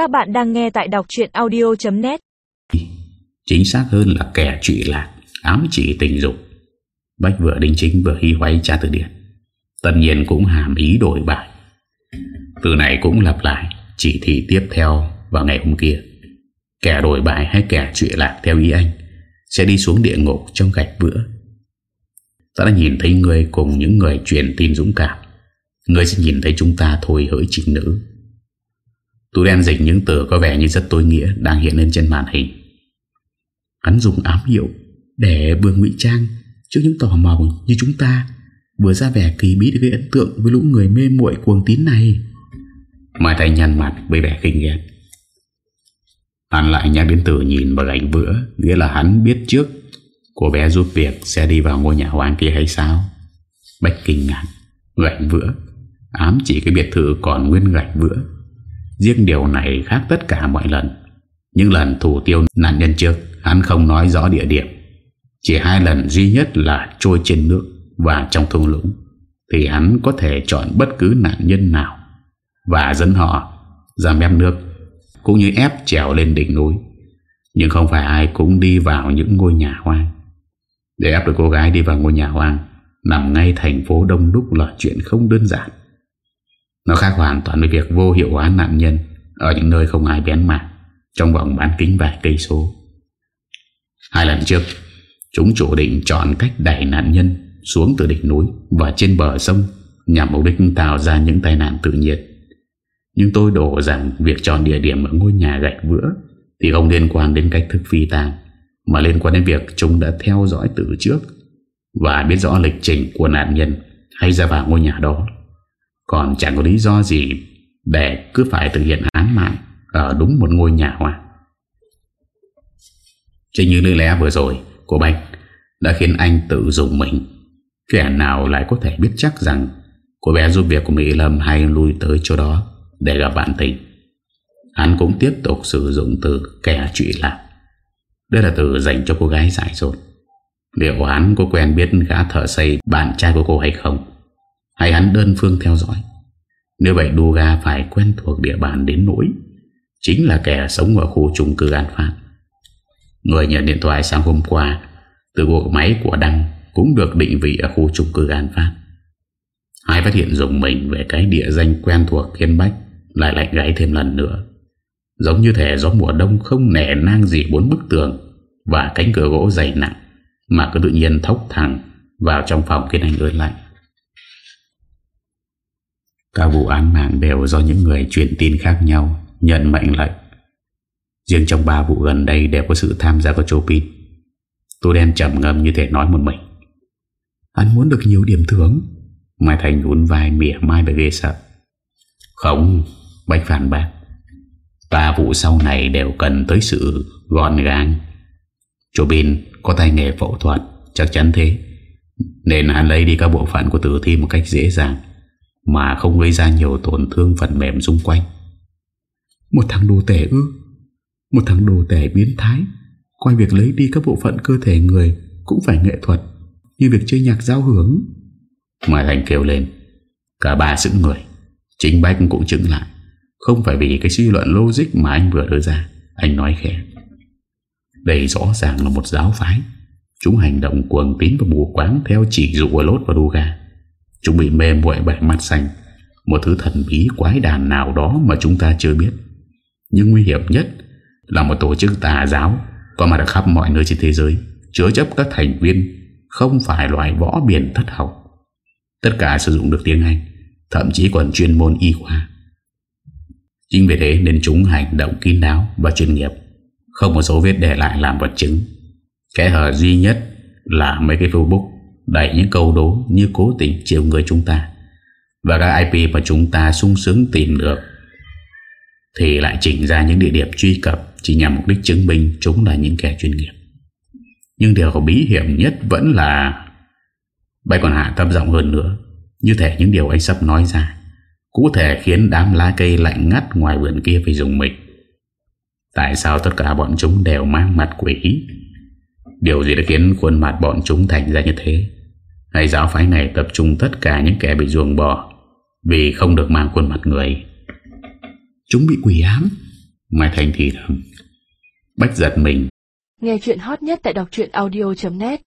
Các bạn đang nghe tại đọc chuyện audio.net Chính xác hơn là kẻ trụy lạc, Ám chỉ tình dục. Bách vừa đinh chính vừa hy hoay tra từ điển. Tất nhiên cũng hàm ý đổi bài. Từ này cũng lặp lại, Chỉ thị tiếp theo vào ngày hôm kia. Kẻ đổi bài hay kẻ trụy lạc theo ý anh Sẽ đi xuống địa ngục trong gạch bữa Ta đã nhìn thấy người cùng những người truyền tin dũng cảm. Người sẽ nhìn thấy chúng ta thôi hỡi trinh nữ. Tú đen dịch những từ có vẻ như rất tối nghĩa Đang hiện lên trên màn hình. Hắn dùng ám hiệu Để vừa ngụy trang Trước những tò mò như chúng ta, Vừa ra vẻ kỳ bí để gây ấn tượng Với lũ người mê muội cuồng tín này. Mai Thành nhăn mặt với vẻ kinh ghét Hắn lại nhắc đến từ nhìn và gánh vữa, Nghĩa là hắn biết trước Cô bé giúp việc sẽ đi vào ngôi nhà hoang kia hay sao? Bách kinh ngạc. Gánh vữa. Ám chỉ cái biệt thự còn nguyên gạch vữa. Riêng điều này khác tất cả mọi lần. Những lần thủ tiêu nạn nhân trước, Hắn không nói rõ địa điểm. Chỉ hai lần duy nhất là trôi trên nước Và trong thung lũng, Thì hắn có thể chọn bất cứ nạn nhân nào Và dẫn họ ra mép nước, Cũng như ép trèo lên đỉnh núi. Nhưng không phải ai cũng đi vào những ngôi nhà hoang. Để ép được cô gái đi vào ngôi nhà hoang, Nằm ngay thành phố đông đúc là chuyện không đơn giản. Nó khác hoàn toàn với việc vô hiệu hóa nạn nhân Ở những nơi không ai bén mạng Trong vòng bán kính vài cây số. Hai lần trước, Chúng chủ định chọn cách đẩy nạn nhân Xuống từ đỉnh núi Và trên bờ sông Nhằm mục đích tạo ra những tai nạn tự nhiên. Nhưng tôi đổ rằng Việc chọn địa điểm ở ngôi nhà gạch vữa Thì không liên quan đến cách thức phi tang, Mà liên quan đến việc chúng đã theo dõi từ trước Và biết rõ lịch trình của nạn nhân Hay ra vào ngôi nhà đó. Còn chẳng có lý do gì Để cứ phải thực hiện án mạng Ở đúng một ngôi nhà hoa. Chính như lời lẽ vừa rồi của Bạch đã khiến anh tự dùng mình. Kẻ nào lại có thể biết chắc rằng cô bé giúp việc của Mỹ Lâm hay lui tới chỗ đó để gặp bạn tình. Hắn cũng tiếp tục sử dụng từ kẻ trụy lạc. Đây là từ dành cho cô gái giải rồi. Liệu hắn có quen biết gã thợ xây bạn trai của cô hay không? Hay hắn đơn phương theo dõi? Nếu vậy Duga phải quen thuộc địa bàn đến nỗi, Chính là kẻ sống ở khu chung cư An Phát. Người nhận điện thoại sáng hôm qua, Từ cuộc máy của Đăng Cũng được định vị ở khu chung cư An Phát. Hai phát hiện dùng mình Về cái địa danh quen thuộc Thiên Bách Lại lạnh gáy thêm lần nữa. Giống như thể gió mùa đông không nẻ nang gì bốn bức tường Và cánh cửa gỗ dày nặng Mà cứ tự nhiên thốc thẳng Vào trong phòng khiến anh ơn lạnh. Các vụ án mạng đều do những người truyền tin khác nhau Nhận mệnh lệnh. Riêng trong ba vụ gần đây đều có sự tham gia của Chopin. Tôi đen chậm ngâm như thể nói một mình. Hắn muốn được nhiều điểm thưởng. Mai Thành nhún vai mỉa mai về ghê sợ. Không Bách phản bác Ba vụ sau này đều cần tới sự gọn gàng. Chopin có tay nghề phẫu thuật Chắc chắn thế. Nên hắn lấy đi các bộ phận của tử thi một cách dễ dàng Mà không gây ra nhiều tổn thương phần mềm xung quanh. Một thằng đồ tể ư? Một thằng đồ tể biến thái. Coi việc lấy đi các bộ phận cơ thể người Cũng phải nghệ thuật Như việc chơi nhạc giao hưởng. Mai Thành kêu lên Cả ba sự người. Chính Bách cũng chứng lại. Không phải vì cái suy luận logic mà anh vừa đưa ra Anh nói khẽ. Đây rõ ràng là một giáo phái. Chúng hành động cuồng tín và mù quáng Theo chỉ dụ của lốt và đu gà Chúng bị mê muội bởi mắt xanh Một thứ thần bí quái đàn nào đó Mà chúng ta chưa biết Nhưng nguy hiểm nhất là một tổ chức tà giáo có mặt ở khắp mọi nơi trên thế giới, chứa chấp các thành viên không phải loại võ biển thất học. Tất cả sử dụng được tiếng Anh, thậm chí còn chuyên môn y khoa. Chính vì thế nên chúng hành động kín đáo và chuyên nghiệp, không một dấu vết để lại làm vật chứng. Kẻ hở duy nhất là mấy cái Facebook đẩy những câu đố như cố tình chiều người chúng ta. Và các IP mà chúng ta sung sướng tìm được, thì lại chỉnh ra những địa điểm truy cập chỉ nhằm mục đích chứng minh chúng là những kẻ chuyên nghiệp. Nhưng điều bí hiểm nhất vẫn là bay còn hạ thấp giọng hơn nữa, Như thể những điều anh sắp nói ra, Cụ thể khiến đám lá cây lạnh ngắt ngoài vườn kia phải dùng mình Tại sao tất cả bọn chúng đều mang mặt quỷ Điều gì đã khiến khuôn mặt bọn chúng thành ra như thế hay giáo phái này tập trung tất cả những kẻ bị ruồng bỏ Vì không được mang khuôn mặt người. Chúng bị quỷ ám. Mai Thanh thì thầm Bách giật mình. Nghe chuyện hot nhất tại đọc audio.net